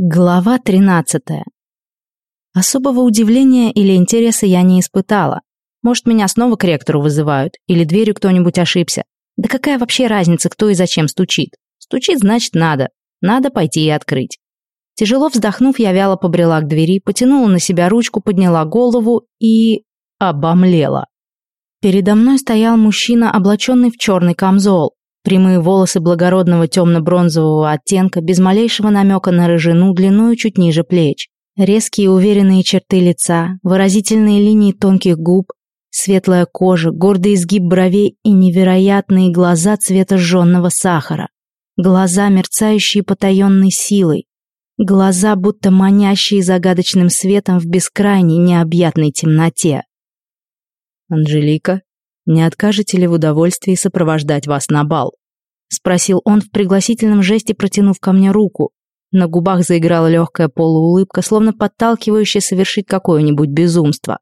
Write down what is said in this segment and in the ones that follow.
Глава 13. Особого удивления или интереса я не испытала. Может, меня снова к ректору вызывают, или дверью кто-нибудь ошибся. Да какая вообще разница, кто и зачем стучит? Стучит, значит, надо. Надо пойти и открыть. Тяжело вздохнув, я вяло побрела к двери, потянула на себя ручку, подняла голову и... обомлела. Передо мной стоял мужчина, облаченный в черный камзол. Прямые волосы благородного темно-бронзового оттенка, без малейшего намека на рыжину, длиною чуть ниже плеч. Резкие уверенные черты лица, выразительные линии тонких губ, светлая кожа, гордый изгиб бровей и невероятные глаза цвета жженного сахара. Глаза, мерцающие потаенной силой. Глаза, будто манящие загадочным светом в бескрайней необъятной темноте. «Анжелика, не откажете ли в удовольствии сопровождать вас на бал?» — спросил он в пригласительном жесте, протянув ко мне руку. На губах заиграла легкая полуулыбка, словно подталкивающая совершить какое-нибудь безумство.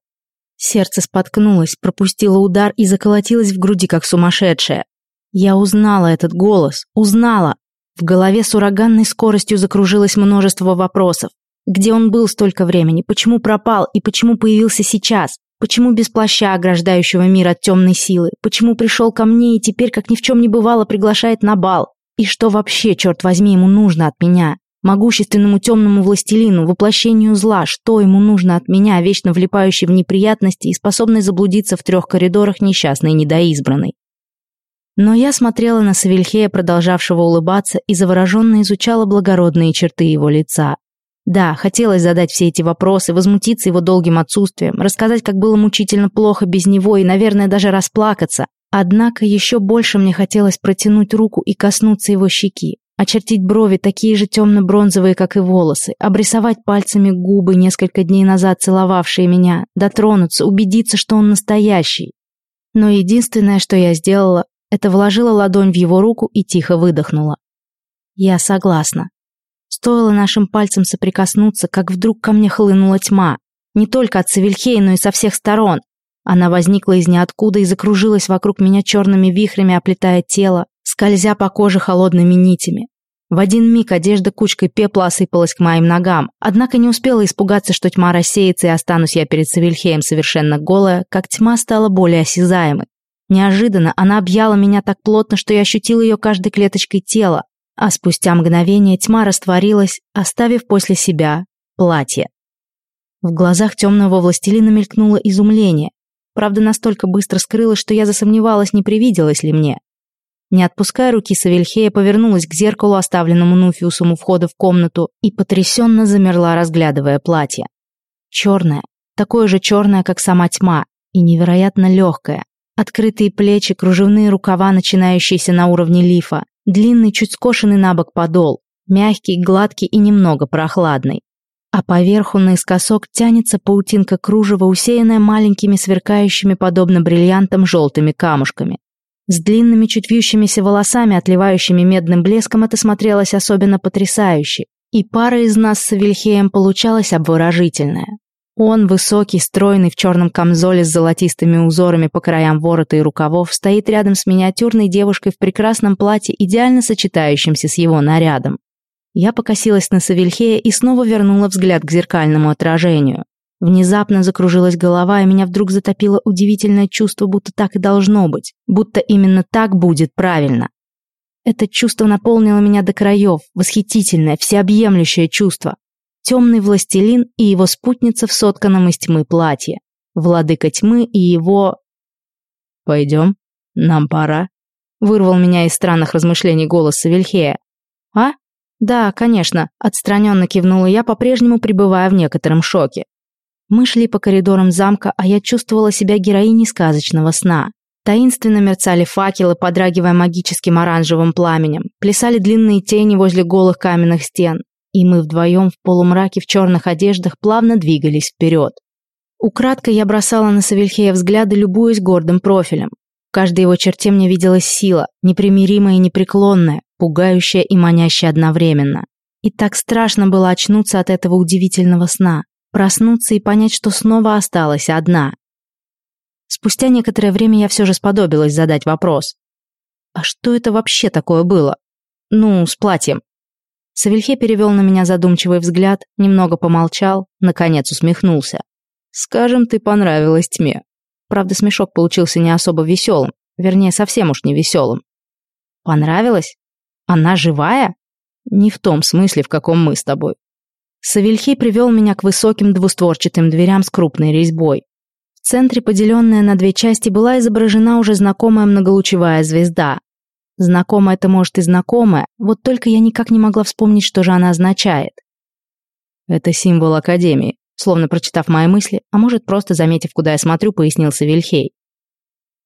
Сердце споткнулось, пропустило удар и заколотилось в груди, как сумасшедшее. Я узнала этот голос, узнала. В голове с ураганной скоростью закружилось множество вопросов. Где он был столько времени, почему пропал и почему появился сейчас? Почему без плаща, ограждающего мир от темной силы? Почему пришел ко мне и теперь, как ни в чем не бывало, приглашает на бал? И что вообще, черт возьми, ему нужно от меня? Могущественному темному властелину, воплощению зла, что ему нужно от меня, вечно влипающей в неприятности и способной заблудиться в трех коридорах несчастной недоизбранной? Но я смотрела на Савельхея, продолжавшего улыбаться, и завороженно изучала благородные черты его лица. Да, хотелось задать все эти вопросы, возмутиться его долгим отсутствием, рассказать, как было мучительно плохо без него и, наверное, даже расплакаться. Однако еще больше мне хотелось протянуть руку и коснуться его щеки, очертить брови, такие же темно-бронзовые, как и волосы, обрисовать пальцами губы, несколько дней назад целовавшие меня, дотронуться, убедиться, что он настоящий. Но единственное, что я сделала, это вложила ладонь в его руку и тихо выдохнула. Я согласна. Стоило нашим пальцам соприкоснуться, как вдруг ко мне хлынула тьма. Не только от Савельхея, но и со всех сторон. Она возникла из ниоткуда и закружилась вокруг меня черными вихрями, оплетая тело, скользя по коже холодными нитями. В один миг одежда кучкой пепла осыпалась к моим ногам, однако не успела испугаться, что тьма рассеется и останусь я перед Савельхеем совершенно голая, как тьма стала более осязаемой. Неожиданно она объяла меня так плотно, что я ощутила ее каждой клеточкой тела, а спустя мгновение тьма растворилась, оставив после себя платье. В глазах темного властелина мелькнуло изумление. Правда, настолько быстро скрылось, что я засомневалась, не привиделось ли мне. Не отпуская руки Савельхея, повернулась к зеркалу, оставленному Нуфиусом у входа в комнату, и потрясенно замерла, разглядывая платье. Черное, такое же черное, как сама тьма, и невероятно легкое. Открытые плечи, кружевные рукава, начинающиеся на уровне лифа, Длинный, чуть скошенный на бок подол, мягкий, гладкий и немного прохладный. А поверху наискосок тянется паутинка кружева, усеянная маленькими сверкающими, подобно бриллиантам, желтыми камушками. С длинными, чуть вьющимися волосами, отливающими медным блеском, это смотрелось особенно потрясающе. И пара из нас с Вильхеем получалась обворожительная. Он, высокий, стройный, в черном камзоле с золотистыми узорами по краям ворота и рукавов, стоит рядом с миниатюрной девушкой в прекрасном платье, идеально сочетающемся с его нарядом. Я покосилась на Савельхея и снова вернула взгляд к зеркальному отражению. Внезапно закружилась голова, и меня вдруг затопило удивительное чувство, будто так и должно быть, будто именно так будет правильно. Это чувство наполнило меня до краев, восхитительное, всеобъемлющее чувство темный властелин и его спутница в сотканном из тьмы платье, владыка тьмы и его... «Пойдем, нам пора», — вырвал меня из странных размышлений голос Савельхея. «А? Да, конечно», — отстраненно кивнула я, по-прежнему пребывая в некотором шоке. Мы шли по коридорам замка, а я чувствовала себя героиней сказочного сна. Таинственно мерцали факелы, подрагивая магическим оранжевым пламенем, плясали длинные тени возле голых каменных стен, и мы вдвоем в полумраке в черных одеждах плавно двигались вперед. Украдкой я бросала на Савельхея взгляды, любуясь гордым профилем. В каждой его черте мне виделась сила, непримиримая и непреклонная, пугающая и манящая одновременно. И так страшно было очнуться от этого удивительного сна, проснуться и понять, что снова осталась одна. Спустя некоторое время я все же сподобилась задать вопрос. А что это вообще такое было? Ну, с платьем. Савельхе перевел на меня задумчивый взгляд, немного помолчал, наконец усмехнулся. «Скажем, ты понравилась тьме». Правда, смешок получился не особо веселым, вернее, совсем уж не веселым. «Понравилась? Она живая?» «Не в том смысле, в каком мы с тобой». Савельхей привел меня к высоким двустворчатым дверям с крупной резьбой. В центре, поделенная на две части, была изображена уже знакомая многолучевая звезда. Знакомая это может и знакомая, вот только я никак не могла вспомнить, что же она означает. Это символ Академии, словно прочитав мои мысли, а может просто заметив, куда я смотрю, пояснил Савельхей.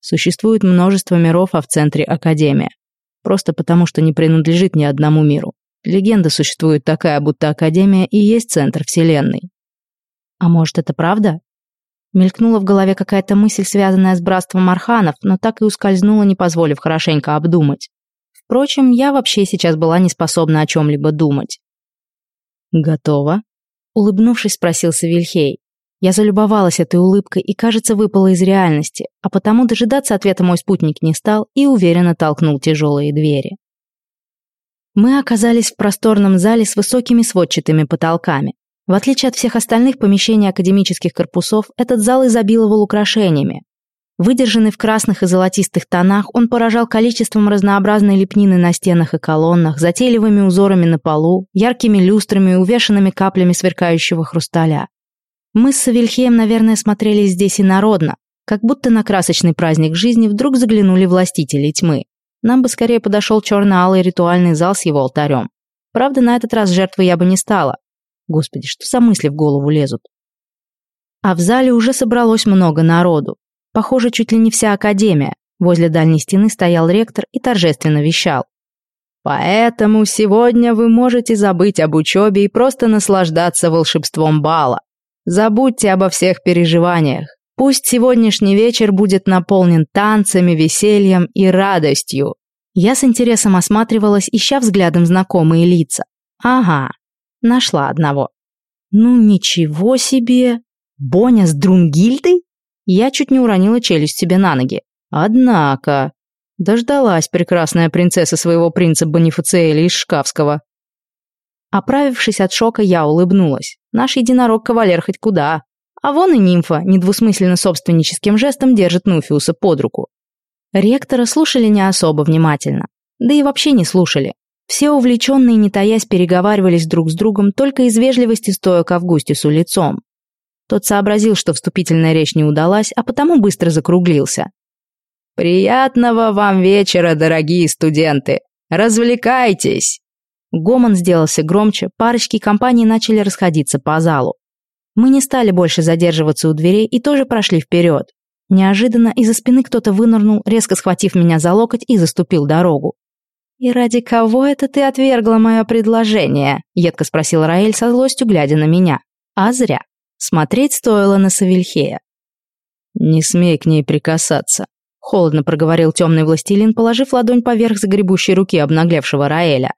Существует множество миров, а в центре Академия. Просто потому, что не принадлежит ни одному миру. Легенда существует такая, будто Академия и есть центр Вселенной. А может, это правда? Мелькнула в голове какая-то мысль, связанная с братством арханов, но так и ускользнула, не позволив хорошенько обдумать. Впрочем, я вообще сейчас была не способна о чем-либо думать. «Готово?» Улыбнувшись, спросил Савельхей. Я залюбовалась этой улыбкой и, кажется, выпала из реальности, а потому дожидаться ответа мой спутник не стал и уверенно толкнул тяжелые двери. Мы оказались в просторном зале с высокими сводчатыми потолками. В отличие от всех остальных помещений академических корпусов, этот зал изобиловал украшениями. Выдержанный в красных и золотистых тонах, он поражал количеством разнообразной лепнины на стенах и колоннах, затейливыми узорами на полу, яркими люстрами и увешанными каплями сверкающего хрусталя. Мы с Савельхеем, наверное, смотрели здесь инородно, как будто на красочный праздник жизни вдруг заглянули властители тьмы. Нам бы скорее подошел черно-алый ритуальный зал с его алтарем. Правда, на этот раз жертвой я бы не стала. Господи, что за мысли в голову лезут? А в зале уже собралось много народу. Похоже, чуть ли не вся академия. Возле дальней стены стоял ректор и торжественно вещал. «Поэтому сегодня вы можете забыть об учебе и просто наслаждаться волшебством бала. Забудьте обо всех переживаниях. Пусть сегодняшний вечер будет наполнен танцами, весельем и радостью». Я с интересом осматривалась, ища взглядом знакомые лица. Ага, Нашла одного. Ну ничего себе! Боня с Друнгильдой? Я чуть не уронила челюсть себе на ноги. Однако... Дождалась прекрасная принцесса своего принца Бонифациэля из Шкафского. Оправившись от шока, я улыбнулась. Наш единорог-кавалер хоть куда. А вон и нимфа, недвусмысленно собственническим жестом держит Нуфиуса под руку. Ректора слушали не особо внимательно. Да и вообще не слушали. Все увлеченные, не таясь, переговаривались друг с другом, только из вежливости стоя к Августису лицом. Тот сообразил, что вступительная речь не удалась, а потому быстро закруглился. «Приятного вам вечера, дорогие студенты! Развлекайтесь!» Гомон сделался громче, парочки и компании начали расходиться по залу. Мы не стали больше задерживаться у дверей и тоже прошли вперед. Неожиданно из-за спины кто-то вынырнул, резко схватив меня за локоть и заступил дорогу. «И ради кого это ты отвергла мое предложение?» — едко спросил Раэль со злостью, глядя на меня. «А зря. Смотреть стоило на Савельхея». «Не смей к ней прикасаться», — холодно проговорил темный властелин, положив ладонь поверх загребущей руки обнаглевшего Раэля.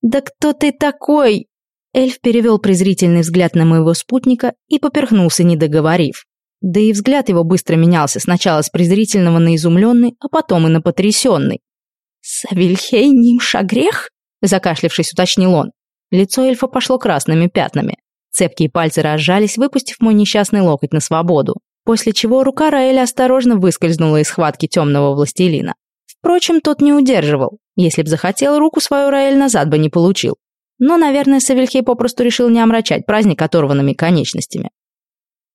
«Да кто ты такой?» Эльф перевел презрительный взгляд на моего спутника и поперхнулся, не договорив. Да и взгляд его быстро менялся, сначала с презрительного на изумленный, а потом и на потрясенный. «Савельхей Нимшагрех?» – закашлявшись, уточнил он. Лицо эльфа пошло красными пятнами. Цепкие пальцы разжались, выпустив мой несчастный локоть на свободу, после чего рука Раэля осторожно выскользнула из схватки темного властелина. Впрочем, тот не удерживал. Если б захотел, руку свою Раэль назад бы не получил. Но, наверное, Савельхей попросту решил не омрачать праздник оторванными конечностями.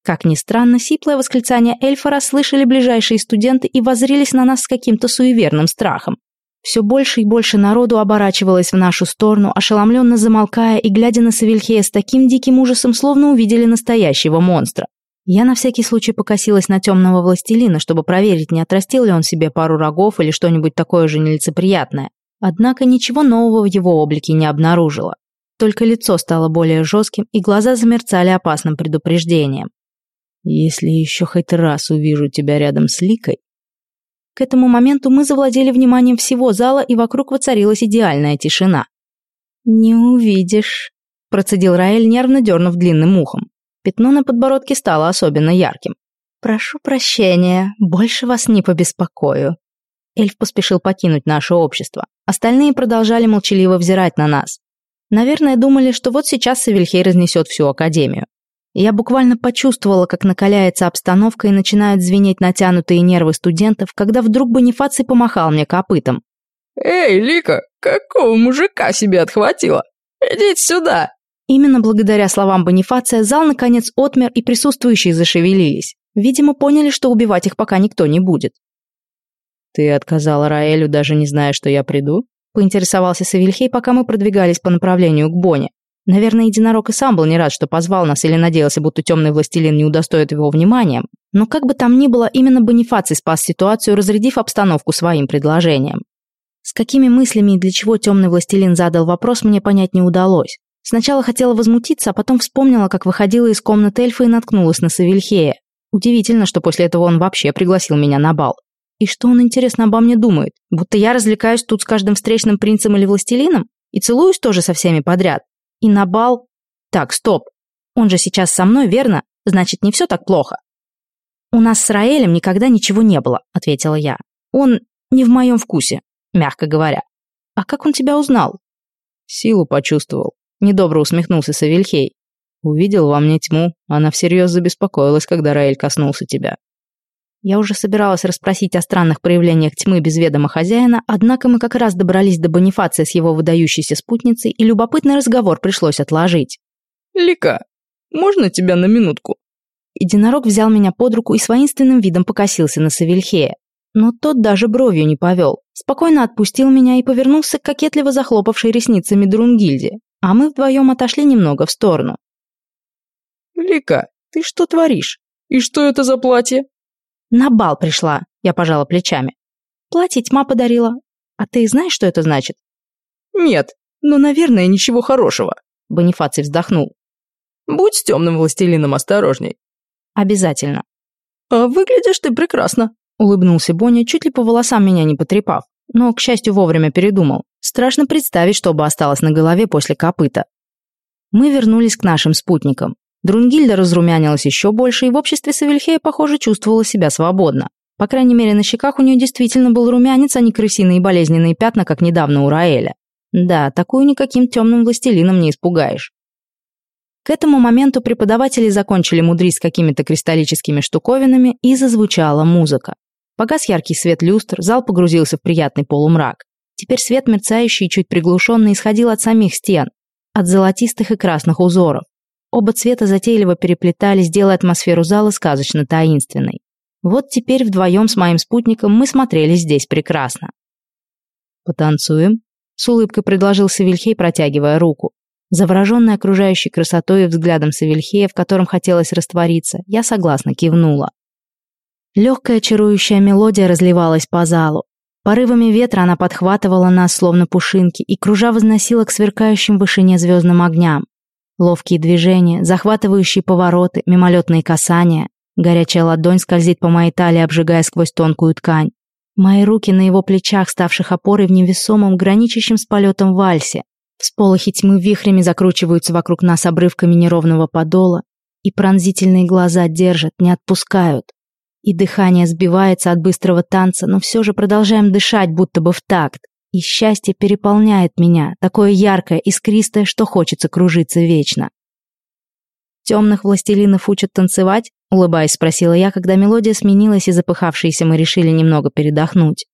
Как ни странно, сиплое восклицание эльфа расслышали ближайшие студенты и воззрились на нас с каким-то суеверным страхом. Все больше и больше народу оборачивалось в нашу сторону, ошеломленно замолкая и глядя на Савельхея с таким диким ужасом, словно увидели настоящего монстра. Я на всякий случай покосилась на темного властелина, чтобы проверить, не отрастил ли он себе пару рогов или что-нибудь такое же нелицеприятное. Однако ничего нового в его облике не обнаружила. Только лицо стало более жестким, и глаза замерцали опасным предупреждением. «Если еще хоть раз увижу тебя рядом с Ликой, к этому моменту мы завладели вниманием всего зала, и вокруг воцарилась идеальная тишина. «Не увидишь», – процедил Раэль, нервно дернув длинным ухом. Пятно на подбородке стало особенно ярким. «Прошу прощения, больше вас не побеспокою». Эльф поспешил покинуть наше общество. Остальные продолжали молчаливо взирать на нас. Наверное, думали, что вот сейчас Савельхей разнесет всю академию. Я буквально почувствовала, как накаляется обстановка и начинают звенеть натянутые нервы студентов, когда вдруг Бонифаций помахал мне копытом. «Эй, Лика, какого мужика себе отхватила? Идите сюда!» Именно благодаря словам Бонифация зал наконец отмер и присутствующие зашевелились. Видимо, поняли, что убивать их пока никто не будет. «Ты отказала Раэлю, даже не зная, что я приду?» поинтересовался Савельхей, пока мы продвигались по направлению к Боне. Наверное, единорог и сам был не рад, что позвал нас или надеялся, будто темный властелин не удостоит его вниманием. Но как бы там ни было, именно Бонифаций спас ситуацию, разрядив обстановку своим предложением. С какими мыслями и для чего темный властелин задал вопрос, мне понять не удалось. Сначала хотела возмутиться, а потом вспомнила, как выходила из комнаты эльфа и наткнулась на Савельхея. Удивительно, что после этого он вообще пригласил меня на бал. И что он, интересно, обо мне думает? Будто я развлекаюсь тут с каждым встречным принцем или властелином? И целуюсь тоже со всеми подряд? И на бал? Так, стоп. Он же сейчас со мной, верно? Значит, не все так плохо. У нас с Раэлем никогда ничего не было, ответила я. Он не в моем вкусе, мягко говоря. А как он тебя узнал? Силу почувствовал. Недобро усмехнулся Савельхей. Увидел во мне тьму, она всерьез забеспокоилась, когда Раэль коснулся тебя. Я уже собиралась расспросить о странных проявлениях тьмы без ведома хозяина, однако мы как раз добрались до Бонифация с его выдающейся спутницей, и любопытный разговор пришлось отложить. «Лика, можно тебя на минутку?» Единорог взял меня под руку и с воинственным видом покосился на Савельхея. Но тот даже бровью не повел. Спокойно отпустил меня и повернулся к кокетливо захлопавшей ресницами Друнгильде, а мы вдвоем отошли немного в сторону. «Лика, ты что творишь? И что это за платье?» На бал пришла, я пожала плечами. Платье тьма подарила. А ты знаешь, что это значит? Нет, но, наверное, ничего хорошего. Бонифаций вздохнул. Будь с темным властелином осторожней. Обязательно. А выглядишь ты прекрасно. Улыбнулся Боня, чуть ли по волосам меня не потрепав. Но, к счастью, вовремя передумал. Страшно представить, что бы осталось на голове после копыта. Мы вернулись к нашим спутникам. Друнгильда разрумянилась еще больше и в обществе Савельхея, похоже, чувствовала себя свободно. По крайней мере, на щеках у нее действительно был румянец, а не крысиные болезненные пятна, как недавно у Раэля. Да, такую никаким темным властелином не испугаешь. К этому моменту преподаватели закончили мудрить с какими-то кристаллическими штуковинами, и зазвучала музыка. Погас яркий свет люстр, зал погрузился в приятный полумрак. Теперь свет, мерцающий и чуть приглушенный, исходил от самих стен, от золотистых и красных узоров. Оба цвета затейливо переплетались, делая атмосферу зала сказочно таинственной. Вот теперь вдвоем с моим спутником мы смотрелись здесь прекрасно. «Потанцуем?» — с улыбкой предложил Савельхей, протягивая руку. Завороженная окружающей красотой и взглядом Савельхея, в котором хотелось раствориться, я согласно кивнула. Легкая чарующая мелодия разливалась по залу. Порывами ветра она подхватывала нас, словно пушинки, и кружа возносила к сверкающим в вышине звездным огням. Ловкие движения, захватывающие повороты, мимолетные касания. Горячая ладонь скользит по моей талии, обжигая сквозь тонкую ткань. Мои руки на его плечах, ставших опорой в невесомом, граничащем с полетом вальсе. Всполохи тьмы вихрями закручиваются вокруг нас обрывками неровного подола, и пронзительные глаза держат, не отпускают. И дыхание сбивается от быстрого танца, но все же продолжаем дышать, будто бы в такт. И счастье переполняет меня, такое яркое, искристое, что хочется кружиться вечно. «Темных властелинов учат танцевать?» — улыбаясь, спросила я, когда мелодия сменилась, и запыхавшиеся мы решили немного передохнуть.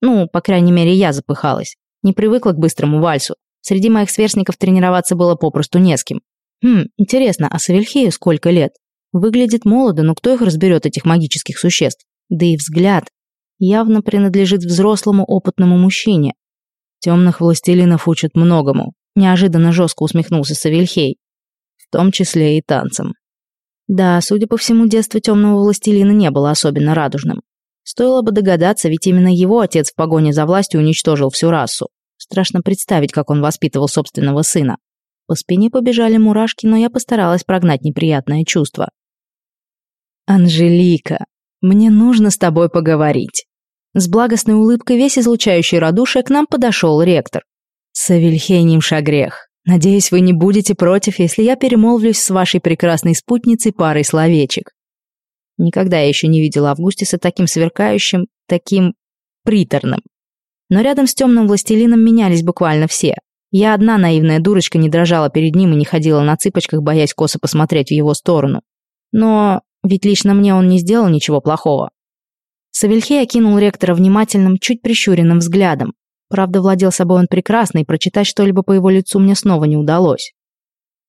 Ну, по крайней мере, я запыхалась. Не привыкла к быстрому вальсу. Среди моих сверстников тренироваться было попросту не с кем. Хм, интересно, а Савельхею сколько лет? Выглядит молодо, но кто их разберет, этих магических существ? Да и взгляд явно принадлежит взрослому опытному мужчине. Темных властелинов учат многому, неожиданно жестко усмехнулся Савельхей. В том числе и танцам. Да, судя по всему, детство темного властелина не было особенно радужным. Стоило бы догадаться, ведь именно его отец в погоне за властью уничтожил всю расу. Страшно представить, как он воспитывал собственного сына. По спине побежали мурашки, но я постаралась прогнать неприятное чувство. «Анжелика, мне нужно с тобой поговорить». С благостной улыбкой, весь излучающий радушие, к нам подошел ректор. «Савельхей Нимшагрех, надеюсь, вы не будете против, если я перемолвлюсь с вашей прекрасной спутницей парой словечек». Никогда я еще не видела Августиса таким сверкающим, таким приторным. Но рядом с темным властелином менялись буквально все. Я одна наивная дурочка не дрожала перед ним и не ходила на цыпочках, боясь косо посмотреть в его сторону. Но ведь лично мне он не сделал ничего плохого. Савельхей окинул ректора внимательным, чуть прищуренным взглядом. Правда, владел собой он прекрасно, и прочитать что-либо по его лицу мне снова не удалось.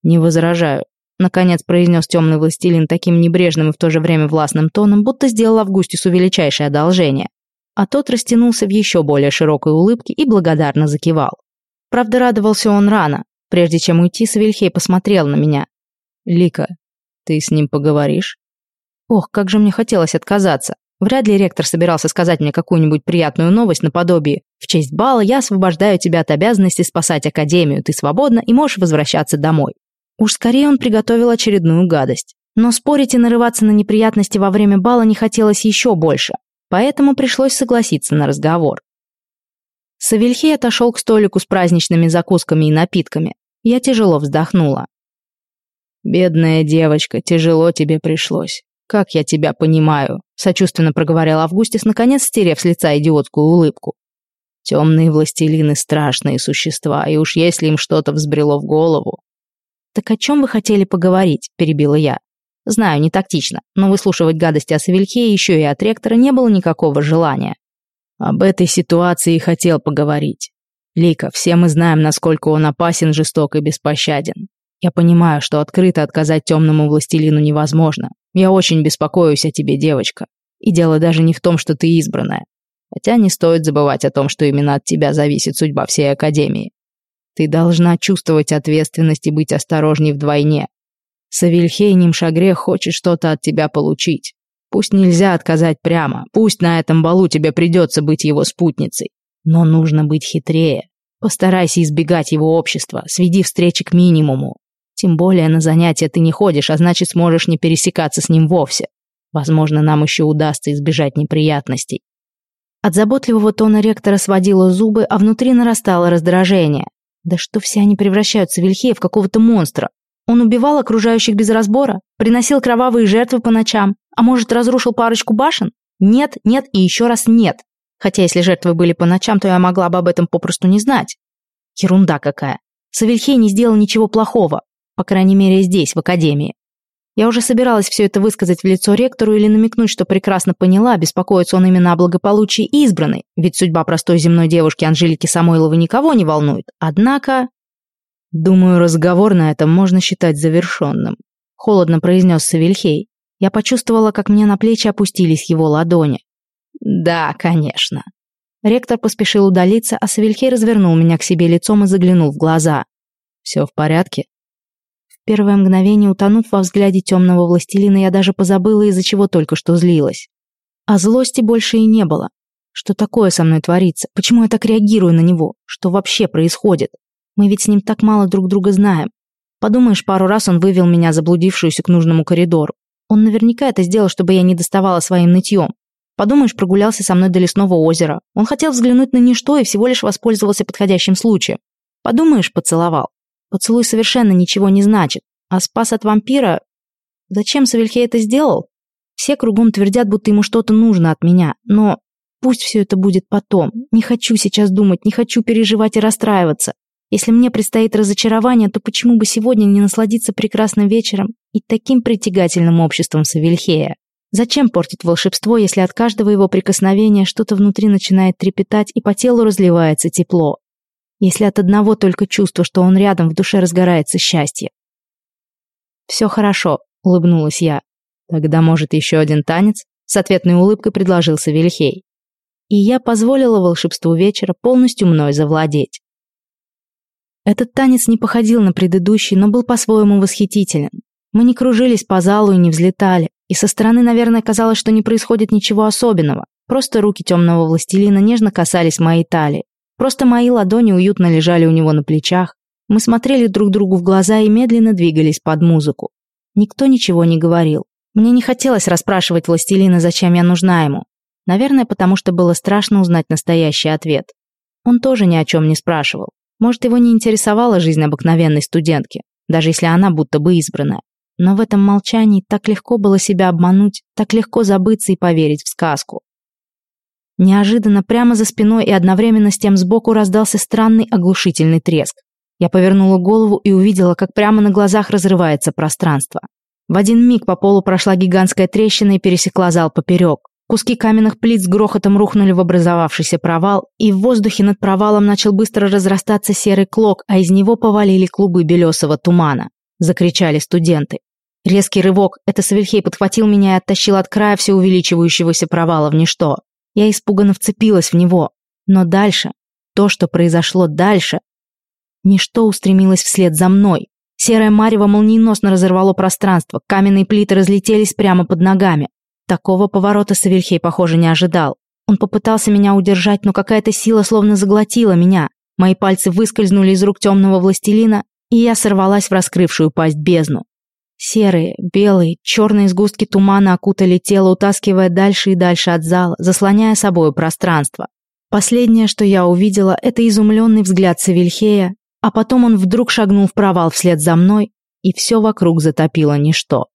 «Не возражаю», — наконец произнес темный властелин таким небрежным и в то же время властным тоном, будто сделал Августису величайшее одолжение. А тот растянулся в еще более широкой улыбке и благодарно закивал. Правда, радовался он рано. Прежде чем уйти, Савельхей посмотрел на меня. «Лика, ты с ним поговоришь?» Ох, как же мне хотелось отказаться. Вряд ли ректор собирался сказать мне какую-нибудь приятную новость наподобие «В честь бала я освобождаю тебя от обязанности спасать Академию, ты свободна и можешь возвращаться домой». Уж скорее он приготовил очередную гадость. Но спорить и нарываться на неприятности во время бала не хотелось еще больше, поэтому пришлось согласиться на разговор. Савельхей отошел к столику с праздничными закусками и напитками. Я тяжело вздохнула. «Бедная девочка, тяжело тебе пришлось. Как я тебя понимаю», — сочувственно проговорил Августис, наконец стерев с лица идиотскую улыбку. «Темные властелины — страшные существа, и уж если им что-то взбрело в голову...» «Так о чем вы хотели поговорить?» — перебила я. Знаю, не тактично, но выслушивать гадости о Савельхе еще и от ректора не было никакого желания. Об этой ситуации и хотел поговорить. Лика, все мы знаем, насколько он опасен, жесток и беспощаден. Я понимаю, что открыто отказать темному властелину невозможно. Я очень беспокоюсь о тебе, девочка. И дело даже не в том, что ты избранная. Хотя не стоит забывать о том, что именно от тебя зависит судьба всей Академии. Ты должна чувствовать ответственность и быть осторожней вдвойне. Савельхей Нимшагре хочет что-то от тебя получить. Пусть нельзя отказать прямо, пусть на этом балу тебе придется быть его спутницей. Но нужно быть хитрее. Постарайся избегать его общества, сведи встречи к минимуму. Тем более на занятия ты не ходишь, а значит сможешь не пересекаться с ним вовсе. Возможно, нам еще удастся избежать неприятностей. От заботливого тона ректора сводило зубы, а внутри нарастало раздражение. Да что все они превращаются Вильхея в какого-то монстра? Он убивал окружающих без разбора, приносил кровавые жертвы по ночам, а может, разрушил парочку башен? Нет, нет и еще раз нет. Хотя если жертвы были по ночам, то я могла бы об этом попросту не знать. Ерунда какая. Савельхей не сделал ничего плохого, по крайней мере здесь, в академии. Я уже собиралась все это высказать в лицо ректору или намекнуть, что прекрасно поняла, беспокоится он именно о благополучии избранной, ведь судьба простой земной девушки Анжелики Самойловой никого не волнует. Однако... «Думаю, разговор на этом можно считать завершенным», — холодно произнес Савельхей. Я почувствовала, как мне на плечи опустились его ладони. «Да, конечно». Ректор поспешил удалиться, а Савельхей развернул меня к себе лицом и заглянул в глаза. «Все в порядке?» Первое мгновение, утонув во взгляде темного властелина, я даже позабыла, из-за чего только что злилась. А злости больше и не было. Что такое со мной творится? Почему я так реагирую на него? Что вообще происходит? Мы ведь с ним так мало друг друга знаем. Подумаешь, пару раз он вывел меня, заблудившуюся к нужному коридору. Он наверняка это сделал, чтобы я не доставала своим нытьем. Подумаешь, прогулялся со мной до лесного озера. Он хотел взглянуть на ничто и всего лишь воспользовался подходящим случаем. Подумаешь, поцеловал. Поцелуй совершенно ничего не значит. А спас от вампира... Зачем Савельхей это сделал? Все кругом твердят, будто ему что-то нужно от меня. Но пусть все это будет потом. Не хочу сейчас думать, не хочу переживать и расстраиваться. Если мне предстоит разочарование, то почему бы сегодня не насладиться прекрасным вечером и таким притягательным обществом Савельхея? Зачем портить волшебство, если от каждого его прикосновения что-то внутри начинает трепетать и по телу разливается тепло? Если от одного только чувства, что он рядом, в душе разгорается счастье. «Все хорошо», — улыбнулась я. «Тогда, может, еще один танец?» С ответной улыбкой предложил Савельхей. И я позволила волшебству вечера полностью мной завладеть. Этот танец не походил на предыдущий, но был по-своему восхитителен. Мы не кружились по залу и не взлетали, и со стороны, наверное, казалось, что не происходит ничего особенного. Просто руки темного властелина нежно касались моей талии. Просто мои ладони уютно лежали у него на плечах. Мы смотрели друг другу в глаза и медленно двигались под музыку. Никто ничего не говорил. Мне не хотелось расспрашивать властелина, зачем я нужна ему. Наверное, потому что было страшно узнать настоящий ответ. Он тоже ни о чем не спрашивал. Может, его не интересовала жизнь обыкновенной студентки, даже если она будто бы избранная. Но в этом молчании так легко было себя обмануть, так легко забыться и поверить в сказку. Неожиданно прямо за спиной и одновременно с тем сбоку раздался странный оглушительный треск. Я повернула голову и увидела, как прямо на глазах разрывается пространство. В один миг по полу прошла гигантская трещина и пересекла зал поперек. Куски каменных плит с грохотом рухнули в образовавшийся провал, и в воздухе над провалом начал быстро разрастаться серый клок, а из него повалили клубы белесого тумана. Закричали студенты. Резкий рывок, это Савельхей подхватил меня и оттащил от края все увеличивающегося провала в ничто. Я испуганно вцепилась в него. Но дальше, то, что произошло дальше... Ничто устремилось вслед за мной. Серое марево молниеносно разорвало пространство, каменные плиты разлетелись прямо под ногами. Такого поворота Савельхей, похоже, не ожидал. Он попытался меня удержать, но какая-то сила словно заглотила меня. Мои пальцы выскользнули из рук темного властелина, и я сорвалась в раскрывшую пасть бездну. Серые, белые, черные сгустки тумана окутали тело, утаскивая дальше и дальше от зала, заслоняя собою пространство. Последнее, что я увидела, это изумленный взгляд Савельхея, а потом он вдруг шагнул в провал вслед за мной, и все вокруг затопило ничто.